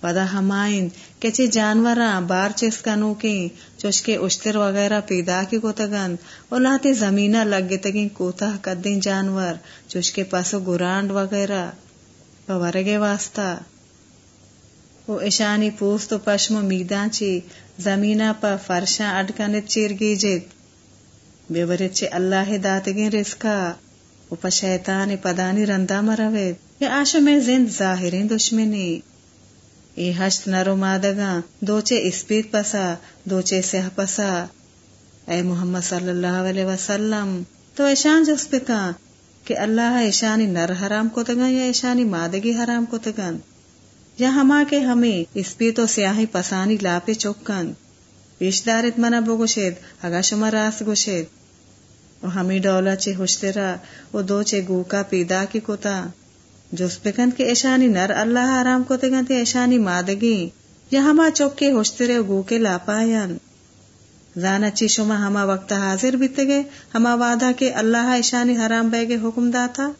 پدا ہمائن کچے جانوراں، بار چیس کنو کی چوشکے اشتر وغیرہ پیدا کی کو اور لاتے زمینہ لگ تگیں کوتا کدیں جانور چوشکے پاسو گرانڈ وغیرہ ورگے واسطہ۔ وہ اشانی پوست و پشم میدان چی زمینہ پا فرشاں اڈکنت چیر گیجت بے ورچ چے اللہ داتگیں رزقا و پا شیطان پدانی رندا مروید۔ یا آشو میں زند ظاہرین دشمنی۔ ای ہشت نرو مادگاں دوچے اسپیت پسا دوچے سہ پسا اے محمد صلی اللہ علیہ وسلم تو ایشان جس پکا کہ اللہ ایشانی نر حرام کو تگن یا ایشانی مادگی حرام کو تگن یا ہما کے ہمیں اسپیت و سیاہی پسانی لاپے چوکن پیش دارت منا بگوشید اگا شما راس گوشید و ہمیں ڈولا چے ہوشترا و دو چے گوکا پیدا کی کوتا جس پکن کے ایشانی نر اللہ حرام کو تگن تے ایشانی مادگی، یا ہما چوکے ہوشترے گو کے لاپائن زانا چی شما ہما وقت حاضر بیتے گے ہما وعدہ کے اللہ ایشانی حرام بے گے حکم داتا۔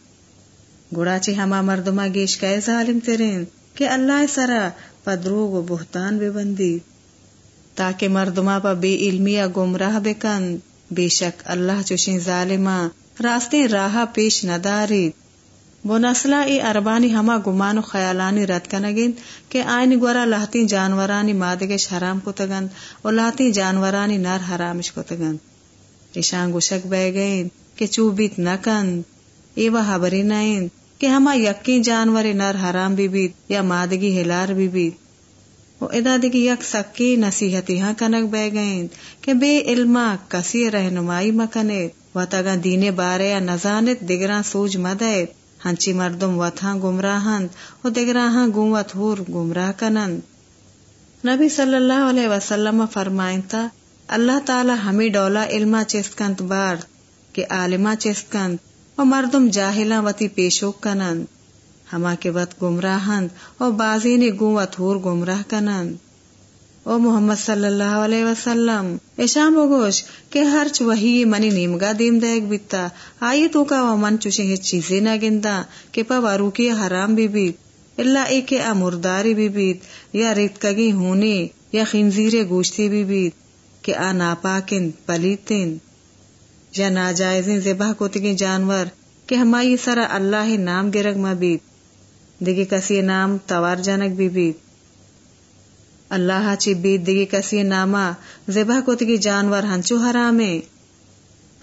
گڑا چی ہما مردما گیش کئے ظالم تیرین کہ اللہ سرا پدروگ و بہتان بے بندی۔ تاکہ مردما پا بے علمی یا گمراہ بکن بے شک اللہ چوشیں ظالمہ، راستے راہ پیش ندارید وہ ای اربانی ہما گمان و خیالانی رد کنگین کہ آئین گورا لہتی جانورانی مادگش حرام کو تگن اور لہتی جانورانی نر حرامش کو تگن ایشان گوشک بے گئین کہ چوبیت نکن ای حبری نائن کہ ہما یقین جانور نر حرام بھی بیت یا مادگی ہلار بھی بیت وہ ادا دگی یک سکی نصیحتی ہاں کنک بے گئین کہ بے علما کسی رہنمائی مکنے و تگن دین بارے یا نزانت دگران سوج مدد ہنچی مردم وتھاں گمراہند و دگراہاں گوت ہور گمراہ کنند نبی صلی اللہ علیہ وسلم فرمائن تا اللہ تعالی ہمیں ڈولا علما چستکند بار کہ عالما چستکند و مردم جاہلا وتی پیشوک کنند ہما کے وط گمراہند و بازی نے گوت ہور گمراہ کنند او محمد صلی اللہ علیہ وسلم ایشام گوش کہ ہر وہی منی نیمگا دیم دیکھ بیتا آئی تو کا من چوشے ہی چیزیں نہ گندا کہ پا وارو کی حرام بھی بیت اللہ ایک امرداری بھی بیت یا ریت کگی ہونے یا خنزیر گوشتی بھی بیت کہ آ ناپاکن پلیتن یا ناجائزیں زبا کوتگی جانور کہ ہمائی سرا اللہ نام گرگ ما بیت دیگی کسی نام توار جنک بھی بیت اللہ چی بید دگی کسی ناما، زبہ کتگی جانور ہنچو حرامے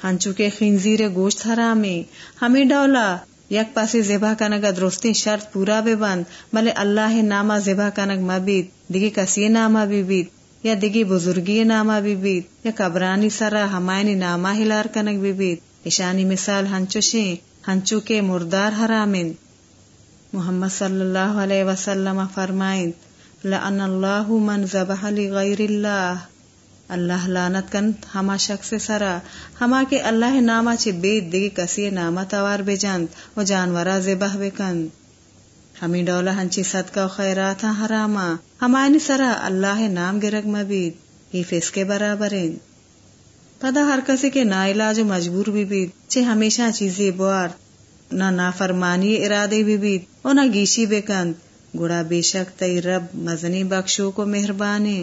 ہنچو کے خنزیر گوشت حرامے ہمیں ڈولا، یک پاسی زبہ کنگا درستی شرط پورا بے بند، ملے اللہ ناما زبہ کنگ مبید دگی کسی ناما بھی بید، یا دگی بزرگی ناما بھی بید، یا قبرانی سرا ہمائنی ناما ہلار کنگ بھی بید۔ اشانی مثال ہنچو شیں ہنچو کے مردار حرامن محمد صلی اللہ علیہ وسلم فرمائند لعن اللہ من ذبح لغیر اللہ. اللہ لانت کن ہما شخص سرا. ہما کے اللہ ناما چی بید دگی کسی ناما توار بے جند و جانورا زبح بے کند ہمیں ڈولا ہنچی صدقہ و خیرات حراما. ہمائنی یعنی سرا اللہ نام گرگ مبید ہی فیس کے برابرین. پدا ہر کسی کے نا علاج و مجبور بھی بید. چھے ہمیشہ چیزیں بوار. نہ نافرمانی ارادے بھی بید. و نہ گیشی بے کند. گڑا بے شک تئی رب مزنی بخشو کو مہربانی۔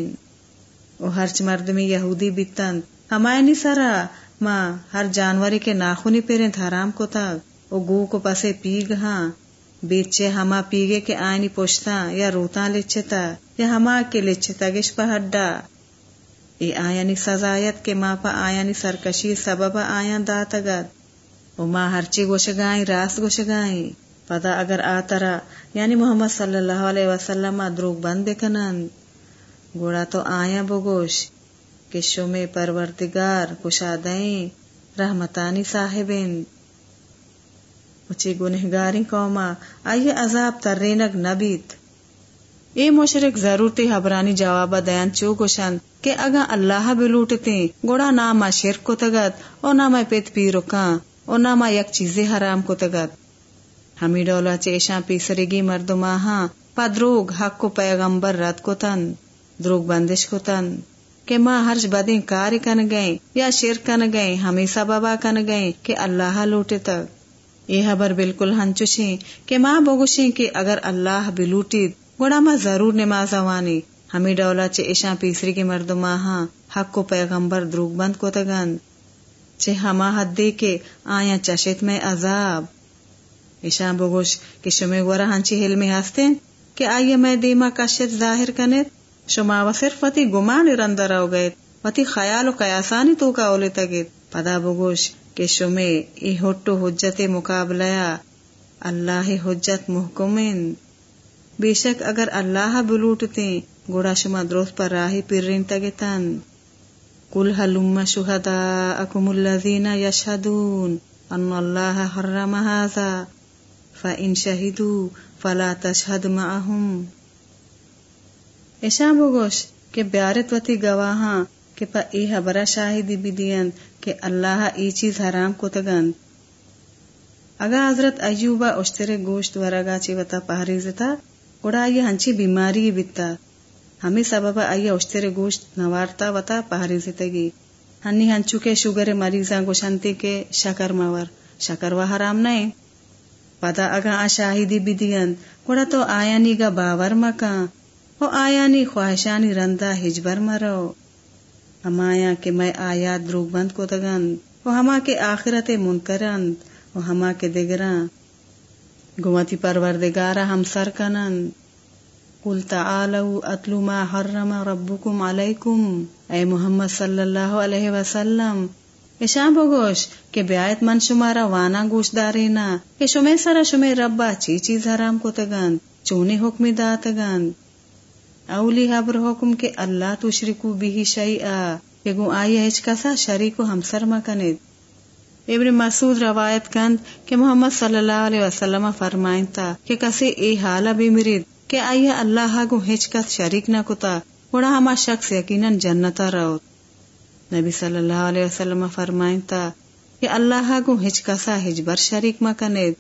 او ہرچ مرد میں یہودی بیتن ہمائنی سرا، ماں ہر جانوری کے ناخونی پیریں حرام کو تھا او گو کو پسے پیگ ہاں۔ بیچے ہما پیگے کے آئینی پوشتا یا روتا لچے تا یا ہما کے لچے تگش پہڈا ای آیانی سزایت کے ماں پا آیانی سرکشی سبب آیان داتگت او ماں ہرچی گوش گائیں راست گوش پدا اگر آترا یعنی محمد صلی اللہ علیہ وسلم دروگ بند بکنن گوڑا تو آیا بگوش، کہ شمی پروردگار کشادائیں رحمتانی صاحبین۔ اچھی گنہگاری قوما، آئیے عذاب ترینک نبیت۔ اے مشرک ضرورتی حبرانی جواب دیان چو گوشن کہ اگا اللہ بلوٹتے گوڑا ناما شرک کو تگت، او ناما پیت پی رکان او ناما یک چیزی حرام کو تگت۔ ہمی ڈولا چیشاں پیسرگی مردما ہاں پا دروگ حق کو پیغمبر رد کو تن دروگ بندش کو تن کہ ماں ہرج بدیں کاری کن گئیں یا شیر کن گئیں ہمیں سببا کن گئیں کہ اللہ لوٹے تک یہ خبر بالکل ہنچوشیں کہ ماں بگوشیں کہ اگر اللہ بھی لوٹی گوڑا ما ضرور نماز وانی ہمیں ڈولا چے پیسری کے مردما ہاں حق کو پیغمبر دروگ بند کو تگند چے ہما حد دے کے آیا چشت میں عذاب ایشاں بگوش کہ شمی گورا ہنچی حل میں ہستیں کہ آئیے دیما کشت ظاہر کنت شما و صرف وتی گمان رندر ہو گئے وتی خیال و قیاسانی تو کا اولے تگت پدا بگوش کہ شمے ای ہوٹو حجت مقابلیا، اللہ حجت محکمن بے شک اگر اللہ بلوٹتے گوڑا شما درست پر راہی پر رین تگتن۔ کل حلوم شہدا اکم الذین یشہدون، ان اللہ حرم هذا فإن شہدوا فلا تشہد معهم۔ ایشا بگوش کہ بیارت وتی گواہاں کہ پا ای حبرہ شاہدی بھی دین کہ اللہ ای چیز حرام کو تگن اگا حضرت ایوبا اشترے گوشت ورگا چی وطا پہریزتا اڑا آئی ہنچی بیماری بتا ہمیں سبب آئی اشترے گوشت نوارتا وطا پہریزتگی ہنی ہنچو کے شوگر مریضاں گوشنتی کے شکر مور، شکر و حرام نہیں پدا اگا شاہدی بھی دین گوڑا تو آیا نی گا باور مکا، او آیا نی خواہشانی رندہ ہجبر مرو۔ ہمایا کہ میں آیات دروگ بند کو تگن وہ ہما کے آخرت منکرند وہ ہما کے دگراں گمتی پروردگارا ہم سر کنن۔ قل تعالوا اتلو ما حرم ربکم علیکم، اے محمد صلی اللہ علیہ وسلم۔ اشان بگوش کہ بیایت من شمارا وانا گوش دارینا کہ شمی سرا شمی ربا چی چیز حرام کو چونی حکمی دا تگن اولی حبر حکم کے اللہ تشرکو بھی شیئا کہ گو آئی ہچ کسا شریکو ہم مکنید ابن مسعود روایت کند کہ محمد صلی اللہ علیہ وسلم فرمائن تا کہ کسی ای حالا بھی مرید کہ آئی اللہ گو ہچ کس شریک نہ کتا گوڑا ہما شخص یقیناً جنتا رو نبی صلی اللہ علیہ وسلم فرمائن تا کہ اللہ گو ہچ کسا ہجبر شریک مکنید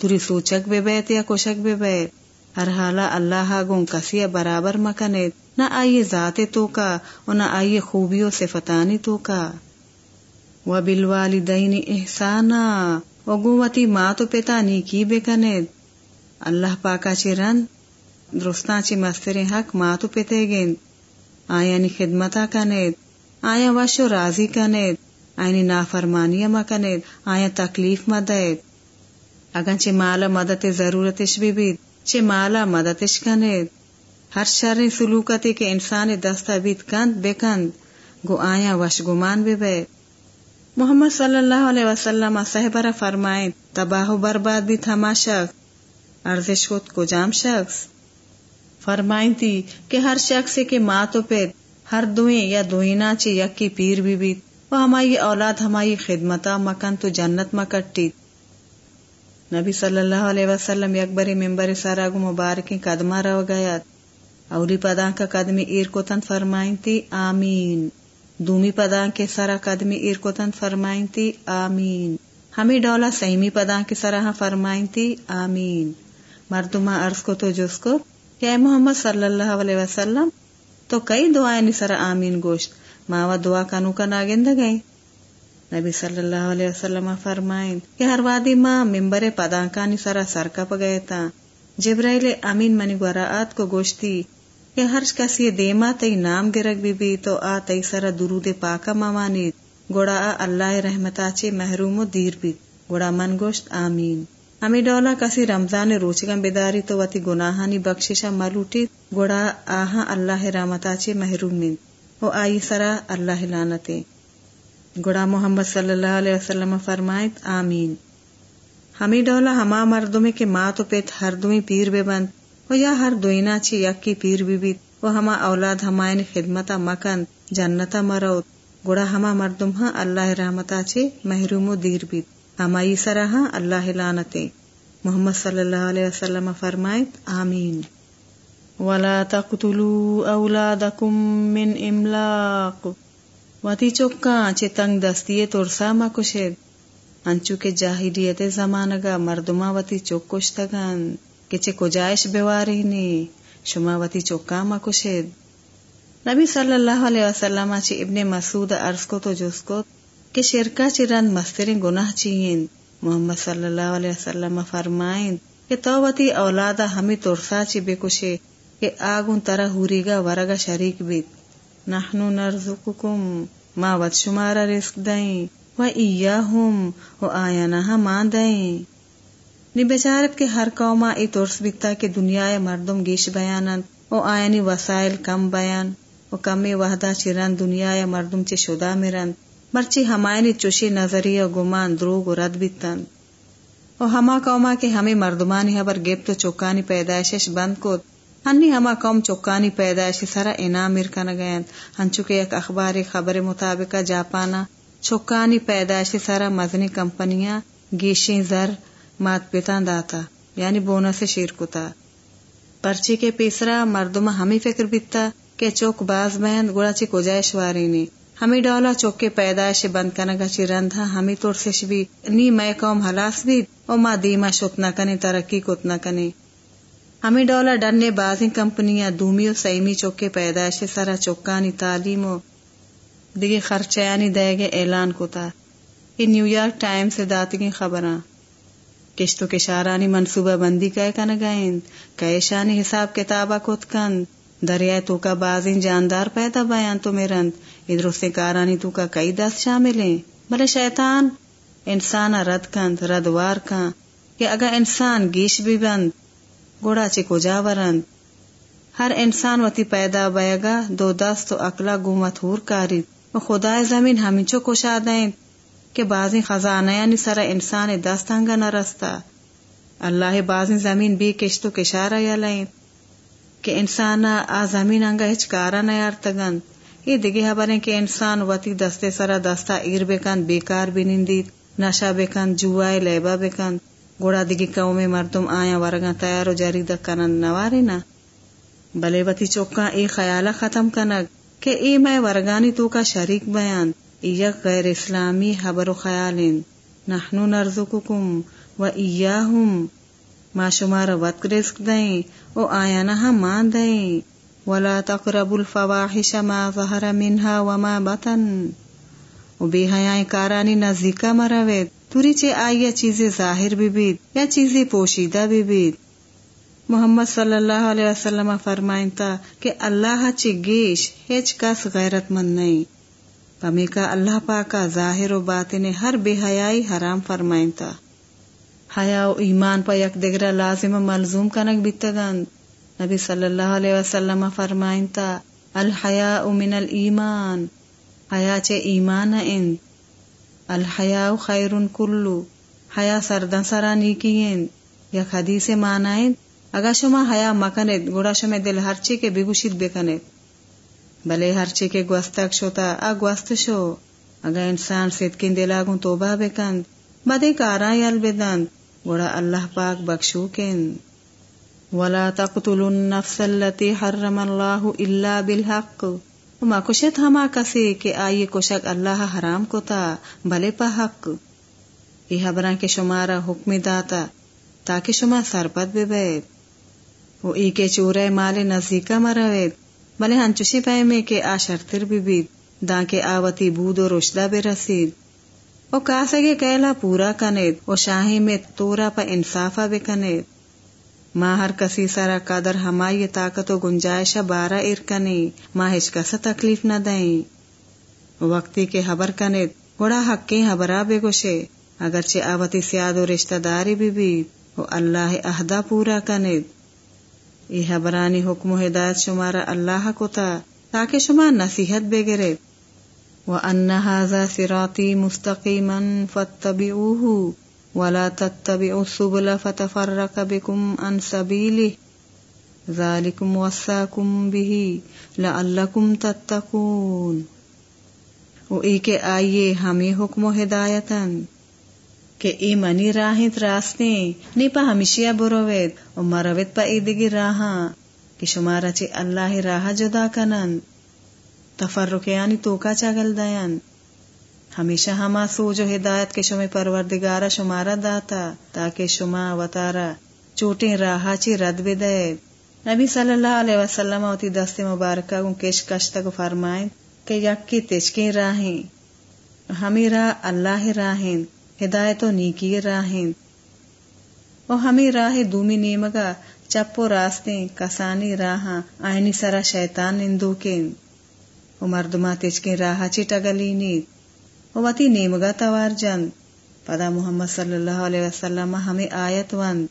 توری سوچک بے بیت یا کوشک بے بیت، ہر حالا اللہ گون کسی برابر مکنے نہ آئیے ذات تو کا اور نہ آئیے خوبیوں سے فتانی تو کا و بالوالدین احسانا، و گوتی ماں تو پتا نیکی بے کنید۔ اللہ پاکا چی رن درستان چی مستر حق ماں تو پتے گین۔ آیا نی خدمتا کنید۔ آیا وشو راضی کنید؟ آئینی نافرمانی مکنید آیا تکلیف مدید اگنچہ مالا مدد ضرورتش بھی بید چے مالا مددش کنید؟ ہر شر سلوکتی کے انسان دستا کند بے گو آیا وش گمان بے بے محمد صلی اللہ علیہ وسلم صحبر فرمائیں تباہ و برباد بھی تھما شخص ارزش خود کو جام شخص؟ فرمائیں تھی کہ ہر شخص کے ماں تو پید ہر دوئیں یا دوئینا چی یک کی پیر بھی بیت، وہ ہماری اولاد ہماری خدمتا مکن تو جنت مکٹی۔ نبی صلی اللہ علیہ وسلم یکبری ممبر سارا گو مبارکی قدمہ رو گیا اولی پدان کا قدمی ایر کو تن فرمائیں تھی آمین۔ دومی پدان کے سارا قدمی ایر کو تن فرمائیں تھی آمین۔ ہمیں ڈولا سیمی پدان کے سارا ہاں فرمائیں تھی آمین۔ مردما عرض کو تو جس کو کہ محمد صلی اللہ علیہ وسلم تو کئی دعائیں نسرا آمین گوشت، ماوا دعا کنو کا ناگند گئے نبی صلی اللہ علیہ وسلم فرمائیں، کہ ہر وادی ماں ممبر پدانکانی سرا سرکپ گئے تا۔ جبرائیل امین منی گوراعت کو گوشتی، کہ ہر کسی دیما تی نام گرگ بی بی، تو آ تی سرا درود پاکا ممانی گوڑا آ اللہ رحمتا چے محروم و دیر بھی گوڑا من گوشت، آمین۔ ہمیں ڈولا کسی رمضان روچگم بیداری تو وتی گناہانی بخششا ملوٹی گوڑا آہا اللہ رحمتا چے محروم من او آئی سرا اللہ لانتے گڑا محمد صلی اللہ علیہ وسلم فرمائت، آمین۔ ہمیں ڈولا ہما مردوں میں کہ ماں تو پیت ہر دوئی پیر بے بند۔ و یا ہر دوئینا چی یک کی پیر بھی بیت۔ و ہما اولاد ہمائن خدمتا مکن، جنتا مروت گڑا ہما مردم ہاں اللہ رحمتا چی محروم و دیر بیت۔ ہمائی سرا اللہ لانتے محمد صلی اللہ علیہ وسلم فرمائت آمین۔ ولا تقتلوا اولادکم من املاق وتی چوکا چے تنگ دستی ترسا ما کشید۔ انچو کے جاہلیت زمانگا مردما وتی چوک کشتگن کہ چے کجائش بیواری نی۔ شما وتی چوکا ما کشید۔ نبی صلی اللہ علیہ وسلم چے ابن مسعود عرض کو تو جس کو کہ شرکا چے رند مسترین گناہ چیئن محمد صلی اللہ علیہ وسلم فرمائیں کہ تو وتی اولادا ہمیں ترسا چے بے کشے کہ آگن ترا ہوری گا ورگا شریک بیت نحنو نرزقکم ما وت شمارا رزق دیں و ایاہم و آیانہا مان دیں نی بیچارت کے ہر قوما ای ترس بیتا کہ دنیا مردم گیش بیانند او آیانی وسائل کم بیان و کم وحدہ چرن دنیا مردم چے شدہ مرند مرچی ہمائنی چوشی نظری و گمان دروگ و رد بیتن. و ہما قوما کے ہمیں مردمانی حبر گیب تو چوکانی پیدائشش بند کت ہنی ہما قوم چوکانی پیدائشی سرا انام مرکن گئند. ہنچو کے ایک اخباری خبر مطابق جاپانا چوکانی پیدائشی سرا مزنی کمپنیاں گیشی زر مات پیتان داتا یعنی بونس شیر کتا پرچی کے پیسرا مردما ہمیں فکر بیتا کہ چوک باز بہن گڑا چی کجائش وارینی. ہمیں ڈولا چوک کے پیدائش بند کنگا چی رندھا ہمیں ترسش بھی نی میں قوم حلاس بھی او ما دیما شت نہ کنے، ترقی کت نہ کنے۔ ہمیں ڈولا ڈرنے بازی کمپنیاں دومی و سیمی چوک کے پیدائش سرا چوکانی تعلیم و دیگے خرچیانی دے گے اعلان کتا۔ یہ نیو یارک ٹائم سے داتگی خبراں۔ کشتو کشارانی منصوبہ بندی کہے کن گئیں کیشانی حساب کتابہ کت کند دریائے تو کا بازین جاندار پیدا بیان تو میرند ادھر سے کارانی تو کا کئی دس شامل ہیں بلے شیطان، انسان رد کند ردوار کن کہ اگر انسان گیش بھی بند، گوڑا چی کو جاورند ہر انسان وتی پیدا بیگا دو دست تو اکلا گومت ہور کاری۔ و خدای زمین ہمیں چو کشا دیں۔ کہ بازی خزانہ یعنی سر انسان دست ہنگا نہ رستا اللہ بازی زمین بھی کشتو کشارہ یا لیں کہ انسان آ زمین انگا نیار تگن یہ دگی خبریں کہ انسان وتی دستے سرا دستا ایر بکن بیکار بھی نندید نشا بکن جوائے لیبا بکن گوڑا دگی قوم مردم آیا ورگا تیار و جاری دکنن نواری نا۔ بلے وتی چوکا ای خیالہ ختم کنگ کہ ای میں ورگانی تو کا شریک بیان۔ یک غیر اسلامی خبر و خیالین نحنو نرزقکم و ایاہم۔ ما شمار وط رزق دیں، او آیا نہ مان دیں۔ ولا تقربوا الفواحش ما ظهر منها وما بطن۔ او بے حیاء کارانی نزدیکا مروید توری چے آئیا چیزیں ظاہر بھی بید یا چیزیں پوشیدہ بھی بید محمد صلی اللہ علیہ وسلم فرمائن تا کہ اللہ چی گیش ہیچ کس غیرت مند نہیں۔ پمی کا اللہ پاکا ظاہر و باطن ہر بے حیائی حرام فرمائن تا حیا و ایمان پا یک دگرا لازم ملزوم کنک بیتگند نبی صلی اللہ علیہ وسلم فرمائن تا الحیاء من الایمان. حیا چے ایمان ان. الحیاء خیر کلو. حیا سردن سرا نیکین یک حدیث مانائن اگا شما حیا مکنید، گوڑا شما دل ہرچی کے بگوشید بکنید. بلے ہرچی کے گوستک شوتا، آ گوست شو. اگا انسان صدقین دلاگون توبہ بکند، بدے کارا یل بدند گوڑا اللہ پاک بخشو کن ولا تقتلوا النفس التي حرم الله الا بالحق۔ وما کشت ہما کسی کہ آئیے کشک اللہ حرام کو تا بھلے پا حق۔ یہ خبراں کے شمارا حکم داتا، تاکہ شما سرپت بے بیت وہ ای کے چورے مال نزدیکا مروید۔ بلے ہنچوشی پائے میں کہ آ شرطر بھی بید دان کے آوتی بود و رشدہ بے رسید او کاسگے کیلا پورا کنید، او شاہی میں تورا پا انصافا بکنید ماں ہر کسی سارا قدر ہمائی طاقت و گنجائش بارہ ارکنی ماں ہچ کسا تکلیف نہ دیں وقتی کے حبر کنید گوڑا حق کی بے گوشے۔ اگرچہ آوتی سیاد و رشتہ داری بھی بھی، او اللہ اہدا پورا کنید۔ یہ حبرانی حکم و ہدایت شمارا اللہ کو تا، تاکہ شما نصیحت بے گرے وَأَنَّ هَذَا صِرَاطِي مُسْتَقِيمًا فَاتَّبِعُوهُ وَلَا تَتَّبِعُوا السُّبُلَ فَتَفَرَّقَ بِكُمْ عَنْ سَبِيلِهِ ذَلِكُمْ وَصَّاكُمْ بِهِ لَعَلَّكُمْ تَتَّقُونَ۔ او ای کے آئیے ہمیں حکم و ہدایتن کہ ای منی راہت راستے نی پا ہمیشیا بروید و مروید پا ای دگی راہاں، کہ شمارا چی اللہ راہ جدا کنن تفرق یعنی تو کا چاگل دیان۔ ہمیشہ ہما سوج و ہدایت کے شما پروردگارا شمارا داتا، تاکہ شما وطارا چوٹیں راہا چی رد بھی دے نبی صلی اللہ علیہ وسلم اوتی دست مبارکہ گن کش کشتا کو فرمائیں کہ یک کی تچکیں راہیں۔ ہمیں راہ اللہ راہیں، ہدایت و نیکی راہیں۔ و ہمیں راہ دومی نیمگا چپو راستے کسانی راہا آئنی سرا شیطان نندو کے و مردما تچکیں راہا چٹگلی نیت و وتی نیمگا توار جند پدا محمد صلی اللہ علیہ وسلم ہمیں آیت وند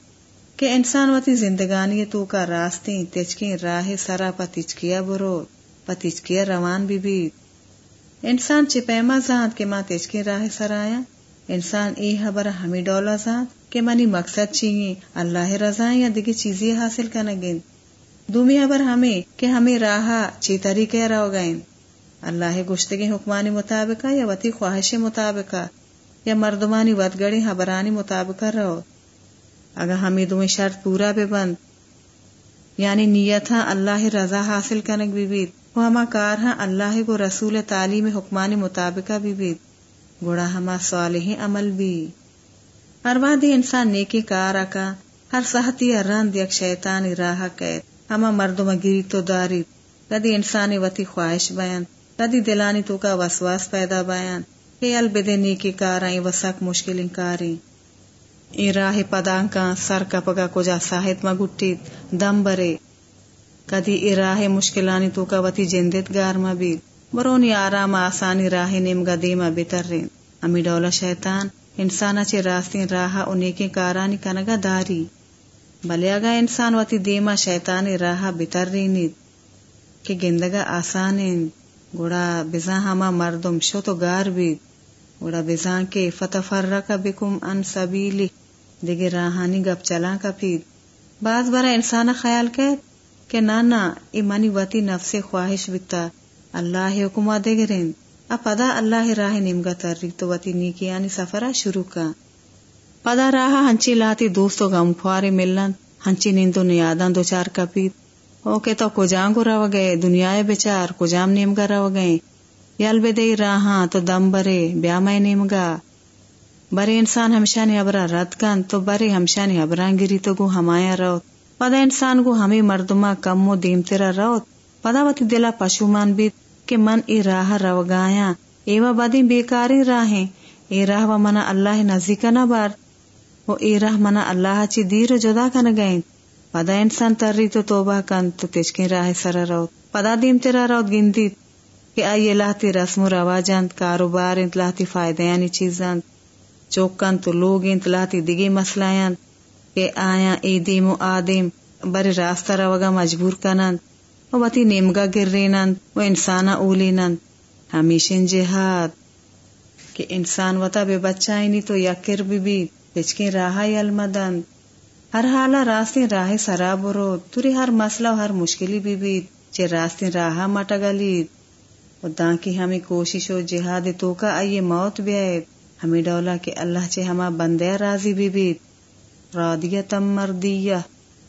کہ انسان وتی زندگانی تو کا راستے تچکیں راہ سرا پتچکیا برو پتچکیا روان بھی بیت انسان چپیما ذات کے ماں تچکیں راہ سرایا انسان ای حبر ہمیں ڈولا ذات کہ منی مقصد چیئیں اللہ رضا یا دیگی چیزیں حاصل کنگیں دومی حبر ہمیں کہ ہمیں راہا چی طریقے رو گئیں اللہ گشتگی حکمانی مطابقہ یا وتی خواہش مطابقہ یا مردمانی ودگڑی حبرانی مطابق رہو۔ اگر ہمیں دو شرط پورا بے بند یعنی نیت ہاں اللہ رضا حاصل کنک بھی بیت وہ ہما کار ہاں اللہ کو رسول تعلیم حکمانی مطابقہ بھی بیت گوڑا ہما صالح عمل بھی۔ ہر وادی انسان نیکی کار آکا ہر سہتی رند یک شیطان راہ قید ہما مردم گیری تو داری کدی انسانی وتی خواہش بیان۔ کدی دلانی تو کا وسواس پیدا بیان۔ کہ البدے نیکی کارائیں وسک مشکل کاری ای راہ پدان کا سر کپگا کجا ساہت ما گٹیت دم برے۔ کدی ای راہ مشکلانی تو کا وتی جندت گار ما بید برونی آرام آسانی راہ نمگا دیما بیتر رین امی ڈولا شیطان انسانا چے راستین راہ انیکی کارانی کنگا داری۔ بلے اگا انسان وتی دیما شیطانی راہ بیتر رینید کہ گندگا آسانین گوڑا بزا ہما مردم شو تو گار بید گوڑا بزان کے فتفرق بکم ان سبیلی۔ دیگے راہانی گپ چلا کا پید بعض برا انسان خیال کہت کہ نانا، ای منی نفس خواہش بکتا۔ اللہ حکمہ دے گرین اب پدا اللہ راہ نمگا تری تو وتی نیکیانی سفرہ شروع کا۔ پدا راہ ہنچی لاتی دوستو غم خوارے ملن، ہنچی نیندو نیادان دو چار کا پید اوکے تو کجاں گو رو گئے دنیا بچار کجام نیمگا رو گئے یل بے دے راہاں تو دم برے، بیا میں نیمگا برے انسان ہمشہ نے ابرا رد کن تو برے ہمشہ نے ابران گری تو گو ہمایا روت پدا انسان گو ہمیں مردما کم و دیم تیرا روت پدا وتی دلا پشومان بیت کہ من ای راہ رو گایا۔ ایوا بدی بیکاری راہیں۔ اے راہ و منا اللہ نزدیک نہ بار۔ وہ اے راہ منا اللہ چی دیر جدا کن گئیں۔ پدا انسان تری تو توبہ کن تو تشکین راہ سر روت پدا دیم تیرا روت گندیت کہ آئیے لاتی رسم و رواجند کاروبار انت لاتی فائدہ یعنی چیزند چوکن تو لوگ انت لاتی دگی مسئلہ کہ آیا ای دیم و آدم بر راستہ روگا مجبور کنند و باتی نیمگا گر رینند و انسانا اولینند ہمیشن جہاد کہ انسان وطا بے بچہ تو یکر بھی بھی پچکیں راہ المدند ہر حالا راستے راہ سراب رو توری ہر مسئلہ و ہر مشکلی بھی بھی چے راستے راہ مٹگلید دان کی ہمیں کوشش و جہاد تو کا آئیے موت بھی آئے ہمیں ڈولا کہ اللہ چے ہما بندے راضی بھی بیت رادیتم مردیہ،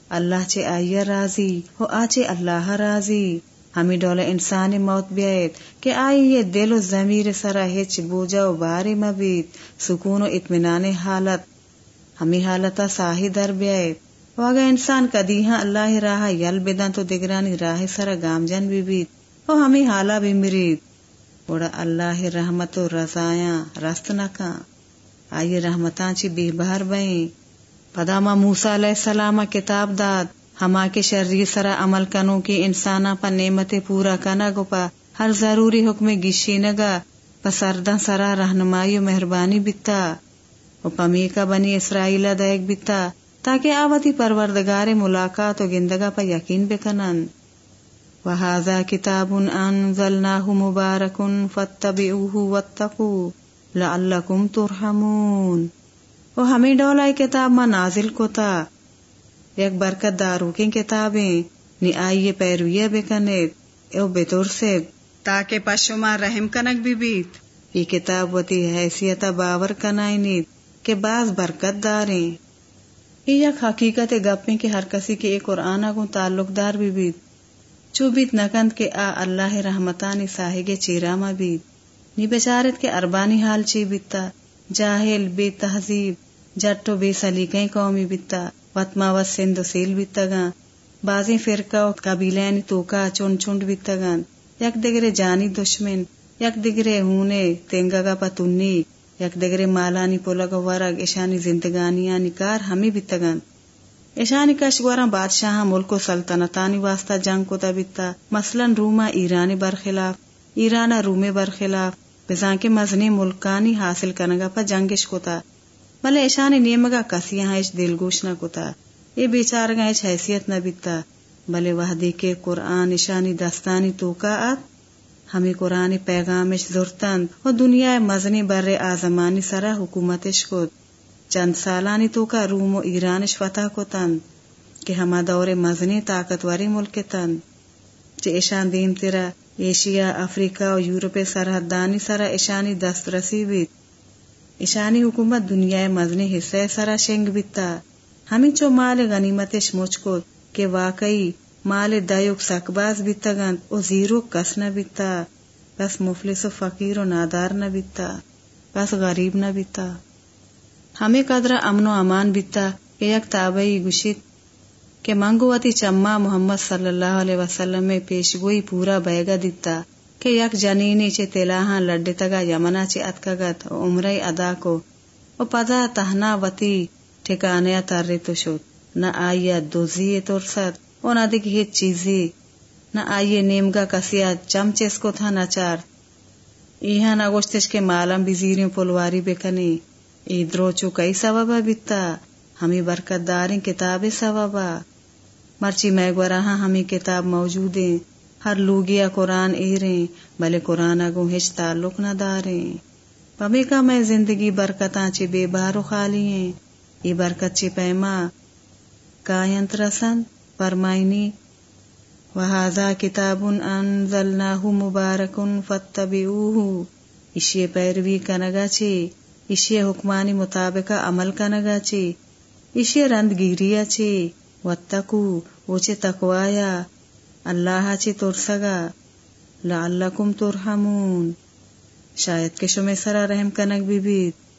اللہ چے آئیے راضی۔ ہو آچے اللہ راضی۔ ہمیں ڈولا انسان موت بھی آئے کہ آئیے دل و ضمیر سرا ہچ بوجا و باری مبیت سکون و اطمینان حالت۔ ہمیں حالتا ساہی در بھی آئے۔ واگا انسان کدی ہاں اللہ راہ یل بدن تو دگرانی راہ سرا گام جن بھی بیت۔ او ہمیں حالا بھی مرید۔ بڑا اللہ رحمت و رضایاں رست نہ کا آئیے رحمتاں چی بے بہر بہیں پداما موسا علیہ السلام کتاب داد۔ ہما کے شرری سرا عمل کنو کی انسانا پا نعمت پورا کنا گو پا ہر ضروری حکم گشی نگا۔ پسردہ سرا رہنمائی و مہربانی بتا۔ و کا بنی اسرائیل دیکھ بتا، تاکہ آواتی پروردگار ملاقات و گندگا پا یقین بکنن۔ وهذا كتاب أنزلناه مبارك فاتبعوه واتقوا لعلكم ترحمون۔ وہ ہمیں ڈولا کتاب ما نازل کو تا یک برکت دارو کی کتابیں نی آئیے پیرویہ بکنے او بطور سے، تاکہ پشما رحم کنک بھی بیت۔ یہ کتاب وتی حیثیت باور کنائی کہ بعض برکت داریں یہ یک حقیقت گپیں کہ ہر کسی کے ایک قرآن کو تعلق دار بھی بیت۔ چوبیت نکند کے آ اللہ رحمتانی ساہگے چیراما بیت۔ نی بچارت کے اربانی حال چی بیتا۔ جاہل، بے تہذیب جٹو بے سلیقیں قومی بیتا۔ وطما و سندھ سیل بیتا گا بازی فرقہ و قبیلین توکا چون چونڈ بیتا گا یک دگرے جانی دشمن، یک دگرے ہونے تنگا گا پتنی یک دگرے مالانی پولگ ورگ اشانی زندگانیانی کار ہمیں بیتا ایشانی کش گورا بادشاہ ملک و سلطنتانی واسطہ جنگ کو تبتا مثلا روما، ایرانی برخلاف ایرانا رومے برخلاف. بزان کے مزنی ملکانی حاصل کرنگا پا جنگش کوتا بلے ایشانی نیمگا کسی یہاں ایش دل گوش نہ کوتا یہ بیچارگا ایش حیثیت نہ بیتا. بلے وحدی کے قرآن ایشانی دستانی توکا آت؟ ہمیں قرآن پیغامش زرتند و دنیا مزنی بر آزمانی سرا حکومتش کد چند سالانی تو کا روم و ایرانش فتح کو تند کہ ہما دور مزنی طاقتوری ملک تند چے ایشان دین تیرا ایشیا، افریقہ و یورپ سرحدانی سرا ایشانی دست رسی بیت۔ ایشانی حکومت دنیا مزنی حصہ سرا شنگ بیتا۔ ہمیں چو مال غنیمتش مچ کو کہ واقعی مال دایوک سکباز بیتا گند او زیرو کس نہ بیتا بس مفلس و فقیر و نادار نہ بیتا بس غریب نہ بیتا ہمیں قدر امن و امان بیتا کہ یک تابعی گشت کہ منگوتی چما محمد صلی اللہ علیہ وسلم میں پیشگوئی پورا بیگا دیتا کہ یک جنینی چے تلاہاں لڈے تگا یمنا چے اتکگت عمرئی ادا کو۔ و پدا تہنا وتی ٹھکانے تر تو شد، نہ آئیا دوزی ترست وہ نہ دیکھ ہیچ چیزی، نہ آئیے نیمگا کسیا چمچس کو تھا نہ چار۔ ایہاں نہ گوشتش کے مالم بھی زیریں پلواری بکنی ای دروچو کئی سببا بیتا۔ ہمیں برکت داریں کتاب سببا مرچی میں گوراہاں ہمیں کتاب موجود ہیں ہر لوگیا قرآن ایریں، بلے قرآن اگو ہچ تعلق نہ داریں۔ پمی کا میں زندگی برکتاں چے بے بارو خالی ہیں۔ ای برکت چے پیما۔ کائنت رسن فرمائنی وہذا کتاب انزلناہ مبارک فتبعوہ اشی پیروی کنگا چی اشی حکمانی مطابق عمل کنگا چی اشی رندگیریا چی واتقو وچے تقوایا اللہ چی ترسگا، لعلکم ترحمون۔ شاید کہ شمی سرا رحم کنگ بھی بیت۔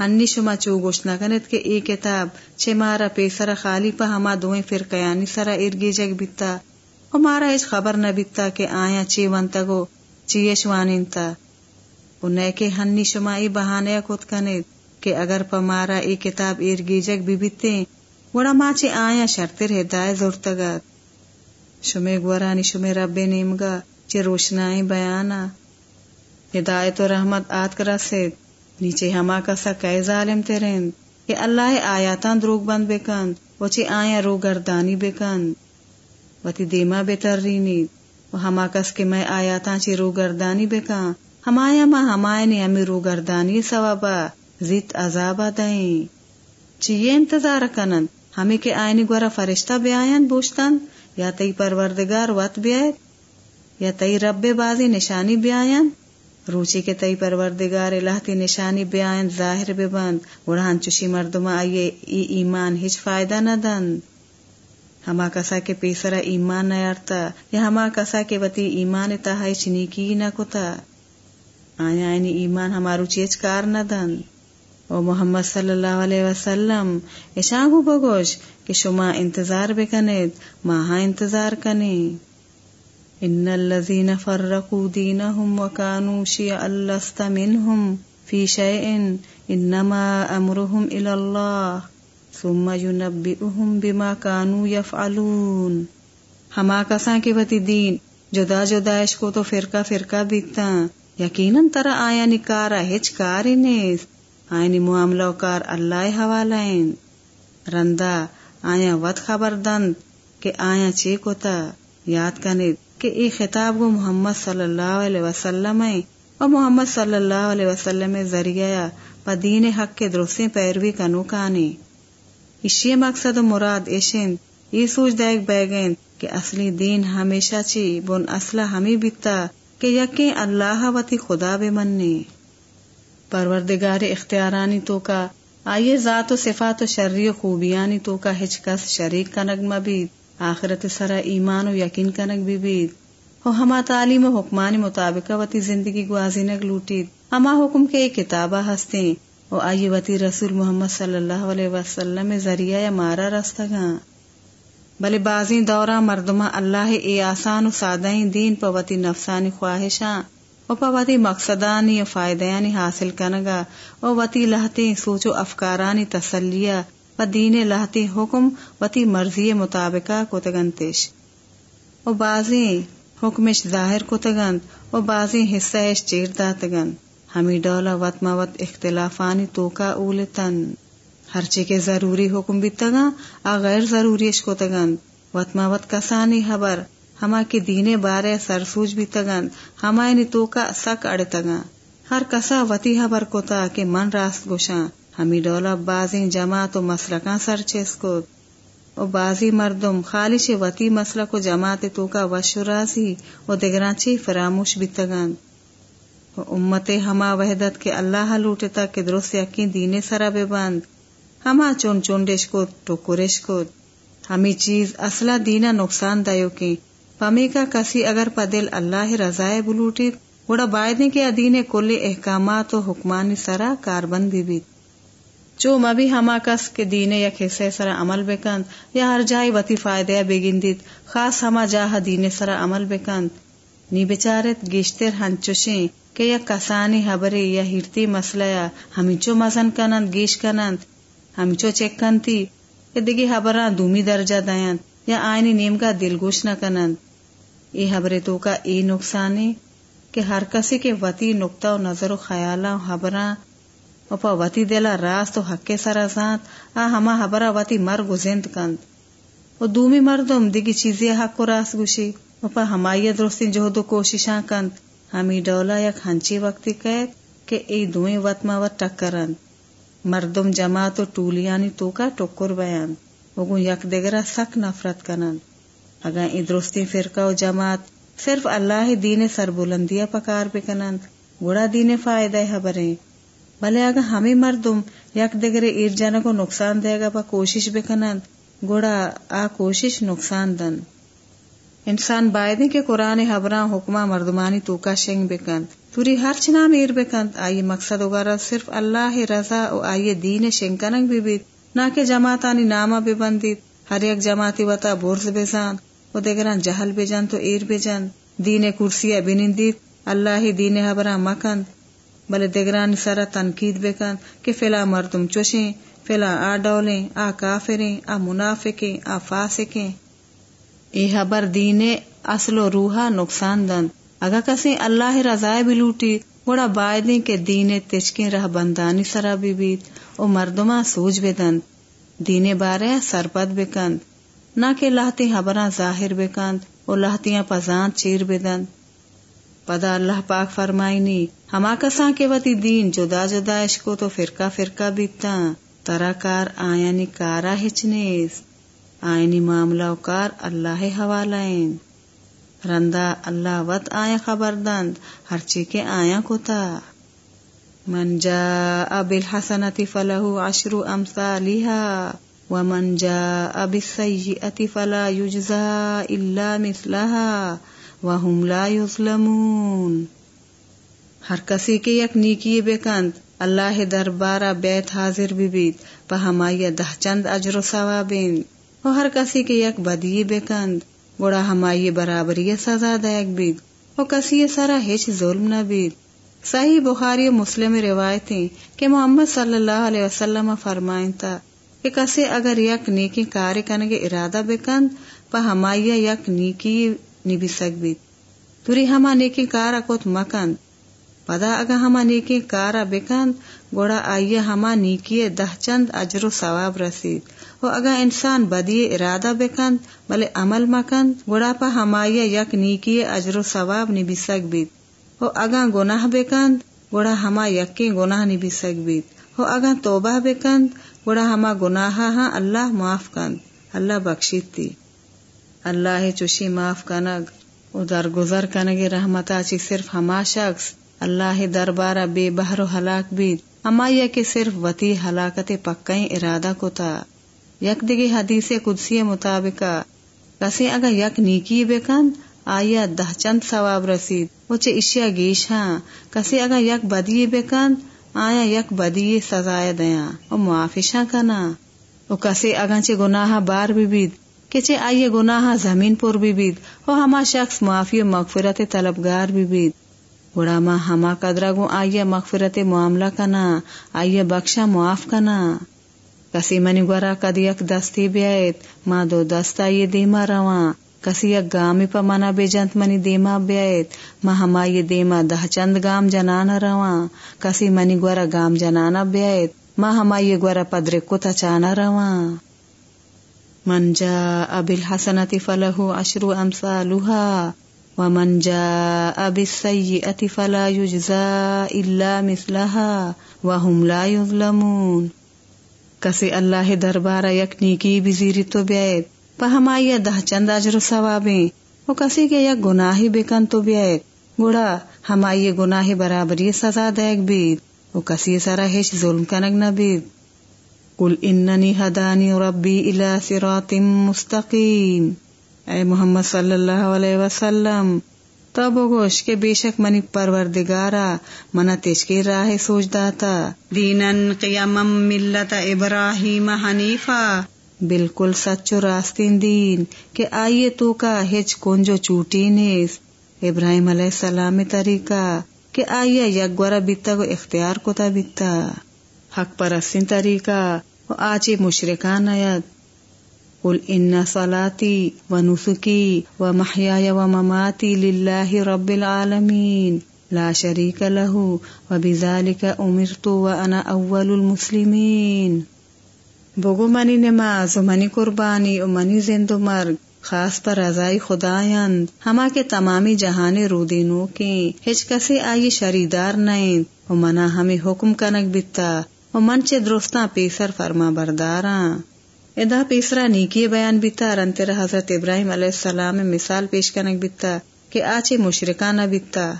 ہنی شما چو گوشنا کنت کے ای کتاب چھ مارا پیسرا خالی پا ہما دوئیں فرقیانی سرا ارگی جگ بیتا۔ و مارا ایچ خبر نہ بیتا کہ آیا چی ونتا گو چیش وانینتا۔ و نیکے ہنی شما ای بہانے کت کنت کہ اگر پا مارا ای کتاب ارگی جگ بھی بیتے، وڑا ما چی آیا شرطر ہدای زورتا گا۔ شمی گورانی شمی رب نیمگا چی روشنائی بیانا۔ ہدایت و رحمت آت کرا سید۔ نیچے ہما کسا کئی ظالم تیرین۔ کہ اللہ آیاتان دروگ بند بکند وچی آیا رو گردانی بکند وتی دیما بہتر رینی۔ و ہما کس کے میں آیاتان چی رو گردانی بکن۔ ہمایا ما ہمائے نے ہمیں رو گردانی سوابا، زیت عذابا دائیں۔ چی یہ انتظار کنند ہمیں کے آئینی گورا فرشتہ بے آئین بوشتن؟ یا تی پروردگار وط بے آئے؟ یا تی رب بازی نشانی بے آئین روچی کے تئی پروردگار تی نشانی بیان ظاہر بے بند۔ اڑان چوشی مردما آئیے، ای ایمان ہچ فائدہ نہ دن۔ ہما کسا کے پیسرا ایمان نہ یارتا، یا ہما کسا کے وتی ایمان تہائی چنی کی نہ کتا۔ آیا اینی ایمان ہمارو چیچ کار نہ دن۔ او محمد صلی اللہ علیہ وسلم اشاگو بگوش کہ شما انتظار بکنید، ماہا انتظار کنی ان الذين فرقوا دينهم وكانوا شيعا لست منهم في شيء انما امرهم الى الله ثم ينبئهم بما كانوا يفعلون ہما کساں کے وتی دین جدا جدا عش کو تو فرقہ فرقہ بیتا یقیناً ترا آیا نکارا ہچ کاری نیس آئینی معاملہ کار اللہ حوالہ رندا آیا وط خبر دند کہ آیا چے کوتا یاد کنید کہ ای خطاب گو محمد صلی اللہ علیہ وسلم اور محمد صلی اللہ علیہ وسلم ذریعہ پا دین حق کے درستیں پیروی کا نوکانی اشی مقصد و مراد ایشن یہ سوچ دائک بیگین کہ اصلی دین ہمیشہ چی بن اصلہ ہمیں بیتا کہ یقین اللہ وتی خدا بے مننی پروردگار اختیارانی تو کا، آئیے ذات و صفات و شرری و خوبیانی تو کا ہچکس شریک کا نگمہ بیت۔ آخرت سرا ایمان و یقین کنک بھی بید ہو ہما تعلیم و حکمان مطابق وتی زندگی گوازینک لوٹید۔ ہما حکم کے ایک کتابہ ہستے۔ او آئی وتی رسول محمد صلی اللہ علیہ وسلم ذریعہ یا مارا رستہ گا بلے بازی دورہ مردمہ اللہ اے آسان و سادائیں دین پا نفسانی خواہشاں۔ او پا مقصدانی و فائدیانی حاصل کنگا۔ او وتی لہتے سوچو افکارانی تسلیہ۔ و دین لہتی حکم وتی مرضی مطابقہ کو و بازی حکمش ظاہر کو و بازی حصہ چیر داتگند ہمی ڈولا وط موت اختلافانی توکا اولتن۔ ہر چی کے ضروری حکم بیتگا، آ غیر ضروری کو وط موت کسانی حبر ہما کے دینے بارے سرسوج بھی تگند ہمائنی توکا سک اڑ تگا ہر کسا وتی حبر کو تا کہ من راست گوشاں۔ ہمی ڈولا بازی جماعت و مسلکاں سر چیس کو۔ او بازی مردم خالش وتی مسئلہ کو جماعت تو کا وشراسی و دگرانچی فراموش بیتگان امت ہما وحدت کے اللہ لوٹتا کہ درست یقین دینے سرا بے بند ہما چون چونڈش کو ٹوکرش کو۔ ہمی چیز اصلا دینا نقصان دیو کی پمی کا کسی اگر پدل اللہ رضائے بلوٹی گوڑا بائدنے کے ادینے کل احکامات و حکمانی سرا کاربند بھی بیت۔ جو مبی ہما کس کے دینے یا کھیسے سرا عمل بکند، یا ہر جائی وتی فائدہ بگندید خاص ہما جاہ دینے سرا عمل بکند۔ نی بچارت گیشتر ہنچوشیں کہ یا کسانی حبری یا ہرتی مسئلہ یا ہمچو مزن کنند، گیش کنند۔ ہمچو چیک کنتی، کہ دگی حبران دومی درجہ دیند یا آئینی نیم کا دل گوش نہ کنند۔ ای حبری تو کا ای نقصانی، کہ ہر کسی کے وتی نقطہ و نظر و خیالا حبراں اپا وتی دلا راست و حق سرا زانت آ ہما حبرا وتی مرگ و زند کند و دومی مردم دیگی چیزی حق و راست گوشی اپا ہمائی درستی جہد و کوششاں کند ہمی ڈولا یک ہنچی وقتی قید کہ ای دوئی وط وط ٹکرند مردم جماعت و ٹولیانی تو کا ٹکر بیان وگو یک دگرا سک نفرت کنند اگا ای درستی فرقہ و جماعت صرف اللہ دین سر بلندیا پکار بکنند گڑا دین فائدہ خبریں بھلے اگر ہمیں مردم یک دگرے ایر جانا کو نقصان دے گا پا کوشش بکنند گوڑا آ کوشش نقصان دن انسان بائدی کے قرآن حبراں حکمہ مردمانی تو کا شنگ بکند توری ہر چنام ایر بکند آئی مقصد وغیرہ صرف اللہ رضا او آئی دین شنکنگ بھی بیت نہ کہ جماعتانی نامہ بے بندیت ہر ایک جماعتی وطا بورز بزان و دگران جہل بجن تو ایر بجن دین کرسیا بنندیت اللہ دین حبراں مکند بلے دگران سرا تنقید بکن کہ فلا مردم چوشیں فلا آ ڈولیں، آ کافریں، آ منافقیں، آ فاسقیں۔ ای حبر دینے اصل و روحا نقصان دن۔ اگا کسی اللہ رضائے بھی لوٹی، گوڑا بائدیں کے دینے تشکیں رہ بندانی سرا بھی بیت۔ او مردما سوج بدن۔ دینے بارے سرپد بکند نہ کہ لہتی حبراں ظاہر بکند او لہتیاں پزان چیر بدند پدا اللہ پاک فرمائنی ہما کساں کے وتی دین جدا جدا کو تو فرقہ فرقہ بیتا ترا کار آئینی کارا ہچنیز آئینی معاملہ کار اللہ حوالہ رندا اللہ وط آیا خبر دند ہر چی کے آیا کو تا من جاء بالحسنة فله عشر أمثالها ومن جاء بالسيئة فلا يجزى إلا مثلها وهم لا يظلمون۔ ہر کسی کے یک نیکی بیکند اللہ دربارہ بیت حاضر بھی بیت پا ہمائی دہ چند اجر و ثوابین۔ و ہر کسی کے یک بدی بیکند گوڑا ہمائی برابری سزا دیک بیت و کسی سارا ہیچ ظلم نہ بیت صحیح بخاری و مسلم روایتیں کہ محمد صلی اللہ علیہ وسلم فرمائن تا کہ کسی اگر یک نیکی کار کنگے ارادہ بے پا ہمائی یک نیکی نبی سک بیت توری ہما نیکی کارا کت مکند پدا اگا ہما نیکی کارا بکند گوڑا آئیے ہما نیکی دہ چند اجر و ثواب رسید. و اگا انسان بدی ارادہ بکند بلے عمل مکند گوڑا پا ہمائی یک نیکی اجر و ثواب نبی سک بیت و اگا گناہ بکند گوڑا ہما یکی گناہ نبی سک بیت و اگا توبہ بکند گوڑا ہما گناہ ہاں اللہ معاف کند اللہ بخشید تی. اللہ چوشی معاف کنگ، او در گزر کنگی رحمتا چی صرف ہما شخص، اللہ دربارہ بے بہر و ہلاک بید۔ اما یہ کہ صرف وتی ہلاکت پکائیں ارادہ کو تا۔ یک دگی حدیث قدسی مطابق کسی اگر یک نیکی بکند، آیا دہ چند ثواب رسید۔ وہ اشیا گیش ہاں۔ کسی اگر یک بدی بکند، آیا یک بدی سزائے دیا او معافشاں کنا۔ او کسی اگر چے گناہ بار بھی بید۔ کہ چے آئیے گناہ زمین پر بھی بید ہو ہما شخص معافی و مغفرت طلبگار بھی بید۔ گڑا ما ہما قدرہ گو آئیے مغفرت معاملہ کنا، آئیے بخشا معاف کنا۔ کسی منی گورا کد یک دستی بیائت ما دو دستا یہ دیما رواں۔ کسی یک گامی پا منا بے جنت منی دیما بیائت ما ہما یہ دیما دہ چند گام جنانا رواں۔ کسی منی گورا گام جنانا بیائت ما ہما یہ گورا پدر کتا چانا رواں۔ من جاء بالحسنة فله عشر أمثالها، ومن جاء بالسيئة فلا يجزى إلا مثلها، وهم لا يظلمون. کسی اللہ دربار یک نیکی بزیری تو بیائید پا ہمائی دہ چند اجر ثوابیں وہ کسی کے یک گناہی بکن تو بیائید گوڑا ہمائی گناہی برابری سزا دیکھ بید وہ کسی سرا ہیچ ظلم کنگ نہ بید. قل اننی ہدانی ربی الى صراط مستقیم اے محمد صلی اللہ علیہ وسلم تب گوش کے بے شک منی پروردگارا منا تشکی راہ سوچ داتا دینن قیمم ملت ابراہیم حنیفا۔ بالکل سچو راستین دین کہ آئیے تو کا ہچ کنجو چوٹی نیس ابراہیم علیہ السلام طریقہ کہ آئیے یک گورا بیتا کو اختیار کو تا بیتا۔ حق پرستین طریقہ۔ آچے مشرکان آیت قل ان صلاتی و نسکی و محیای و مماتی للہ رب العالمین۔ لا شریک له و بذالک امرت و انا اول المسلمین۔ بگو منی نماز، و منی قربانی، و منی زند و مرگ، خاص پر رضائی خدایند ہما کے تمامی جہان رودینو کے ہچ کسی آئی شریدار نائند و منا ہمیں حکم کنک بتا۔ و منچے درستاں پیسر فرما برداراں ادا پیسرا نیکی بیان بیتا رنتر حضرت ابراہیم علیہ السلام مثال پیش کنک بیتا کہ آچے مشرکانہ بیتا۔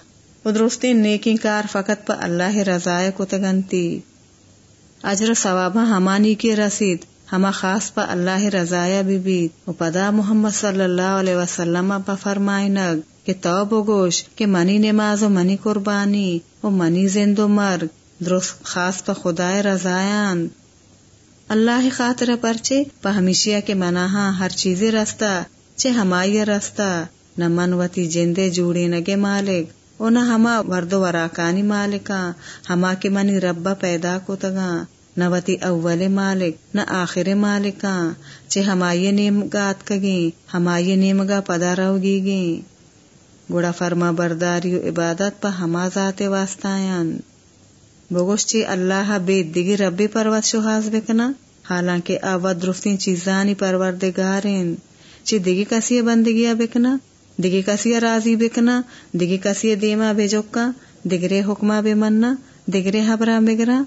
و درستی نیکی کار فقط پا اللہ رضائے کو تگنتی۔ اجر ثوابہ ہما نیکی رسید، ہما خاص پا اللہ رضائے بھی بیت و پدا محمد صلی اللہ علیہ وسلم پا فرمائنگ کہ تو بگوش کہ منی نماز و منی قربانی، و منی زند و مرگ۔ درست خاص پا خدای رضایان اللہ خاطر پرچے پا ہمیشیا کے مناہا ہر چیزی رستا چے ہمائی رستا نہ منوتی جندے جوڑے نگے مالک، او نہ ہما ورد و وراکانی مالکا ہما کے منی ربا پیدا کو تگا نہ وتی اول مالک، نہ آخر مالکا چے ہمائی نیمگات کگیں، ہمائی نیمگا پدا رو گی گیں گوڑا فرما برداری و عبادت پا ہما ذات واسطائن بگوشتی اللہ بے دگی ربی پروت شہاز بکنا حالانکہ آواد درستین چیزانی پروردگارین چی دگی کسی بندگیا بکنا دگی کسی راضی بکنا دگی کسی دیما بھیجوکا دگرے حکمہ بے مننا دگرے حبرہ بگرا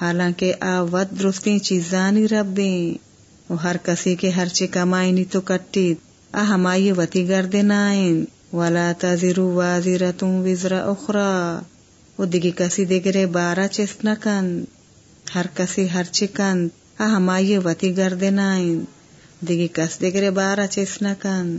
حالانکہ آواد درستین چیزانی ربین و ہر کسی کے ہر چی کمائنی تو کٹید آ ہمائی وطی گردنائن ولا تذرو وازرتون وزر اخرى و دگی کسی دیگرے بارا چست نکن ہر کسی ہر چکن آ ہمائی وتی گردنائن دگی کس بارا چست نکن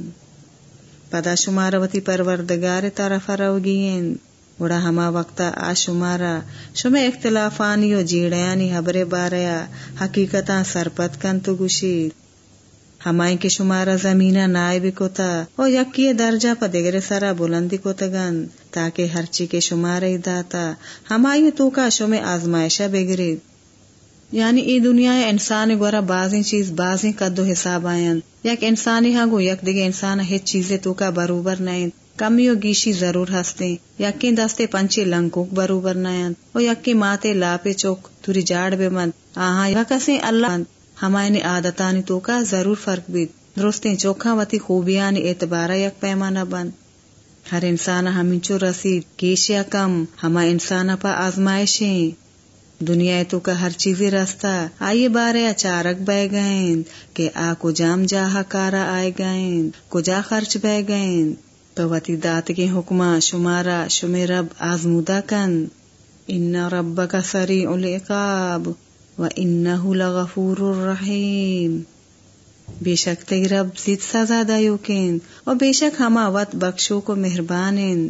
پدا شمار وتی پروردگار طرف روگین وڑا ہما وقتا آ شمارا شما اختلافانی و جیڑیانی حبر باریا حقیقتا سرپت کن تو گوشید۔ ہمائیں کے شمارا زمینہ نائب کوتا او یکی درجہ پا دگرے سرا بلندی کو تگن تاکہ ہر چی کے شمارا داتا ہمائی تو کا شم آزمائشہ بگرید۔ یعنی ای دنیا انسان گورا بازی چیز بازی قد و حساب آئین۔ یک انسانی ہاں گو یک دیگے انسان ہیچ چیزیں تو کا بروبر نہیں کمی و گیشی ضرور ہستے۔ یکی دستے پنچی لنکوک بروبر نہیں او یکی ماتے لاپے چوک توری جاڑ بے مند آہاں یکسی اللہ ہمائنی عادتانی تو کا ضرور فرق بھی درستیں چوکھا وتی خوبیانی اعتبارہ یک پیمانہ بند۔ ہر انسان ہمچو رسید کیشیا کم، ہما انسان پا آزمائشیں۔ دنیا تو کا ہر چیزی رستہ۔ آئیے بارے اچارک بہ گئیں کہ آ کو جام جاہا کارا آئے گئیں کجا خرچ بہ گئیں تو وتی دات کے حکمہ شمارا شم رب آزمودہ کن۔ ان رب کا سری العقاب۔ و انہو لغفور الرحیم بے شک تیرب زد سزا دا و بے شک ہما وط بخشو کو مہربانین۔